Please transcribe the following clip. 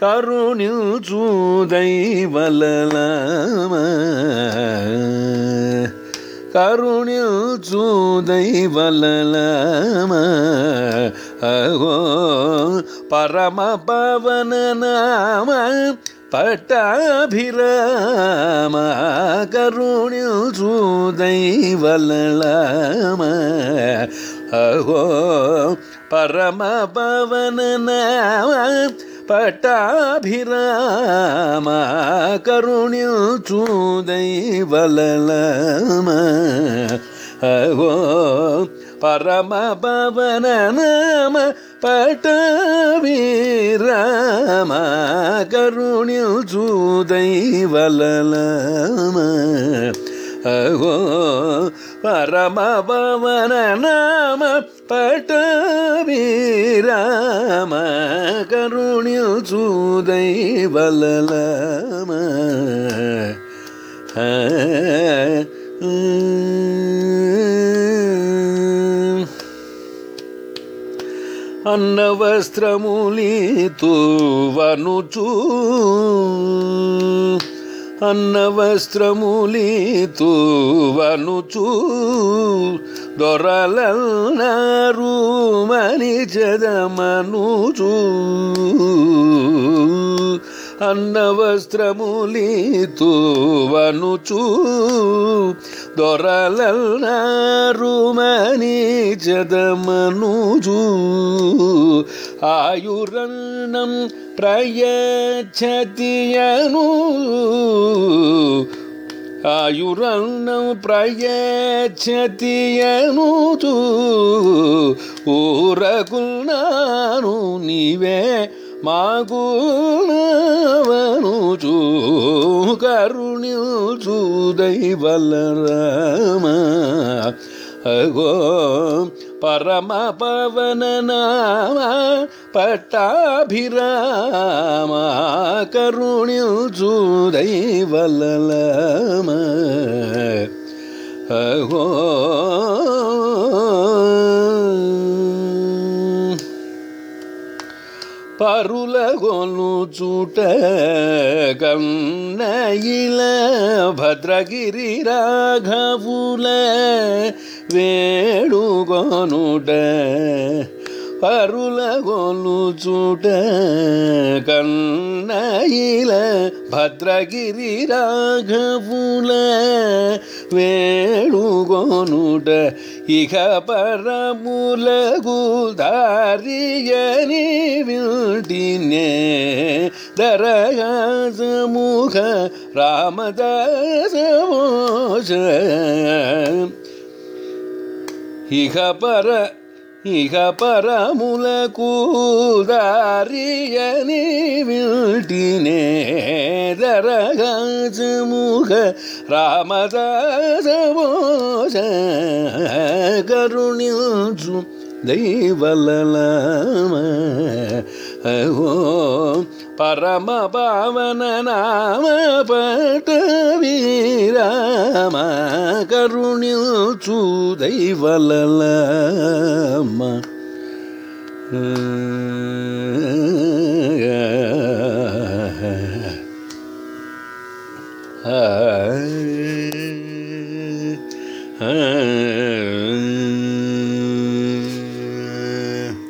கருணில் சூதை வலலாம கருணில் சூதை வலலாம ago பரம பவன நாம. Pattabirama கருணில் சூதை வலலாம ago பரம பவன பட்டாபிராம கருணில் சூதை வலலாம அகோ பரம பவன நாம பட்டவீரம கருணில் சூதை வலலாம. அகோ பரம பவன நாம பட்டாபிராம கருணில் சூதை ஆ అన్న వస్త్రములీతువనుచు అన్న వస్త్రములీతువనుచు దొరలన్నారు మని చదమనుచూ. అన్న వస్త్రములీతువనుచు దొరలన్నారుమని జదమనుజు. ఆయురన్నం ప్రయచ్చతియను. ఆయురన్నం ప్రయచ్చతియనుచు. ఊరకున్నాను నీవే ಮಾಗುಣವನು ಚೂ ಕರುಣಿಸು ದೈವಲರಾಮ ಅಗೋ ಪರಮ ಪವನ ನಾಮ ಪಟ್ಟಾಭಿರಾಮ ಕರುಣಿಸು ದೈವಲರಾಮ ಅಗೋ పరులగొను చూట గన్నయిల భద్రగిరి రాఘవుల వేణుగొనుట. పరులగొను చూట కన్నయిల భద్రగిరి రాఘవుల వేణుగొనుట. ഇഹപരമുലകുദാരിയനിവിട്ടിനെ ദരഹസമുഖ രാമദാസമോശ ഇഹപര దరయాసముఖ రామదాసమోష ఇక పర ఇక పరములకు దారియని విల్టినే దరగాసముఖ రామదాసమోష కరుణించు దైవలలామ అహో పరమ పావన నామ పట వీరామ కరుణించు దైవలలామ ఆ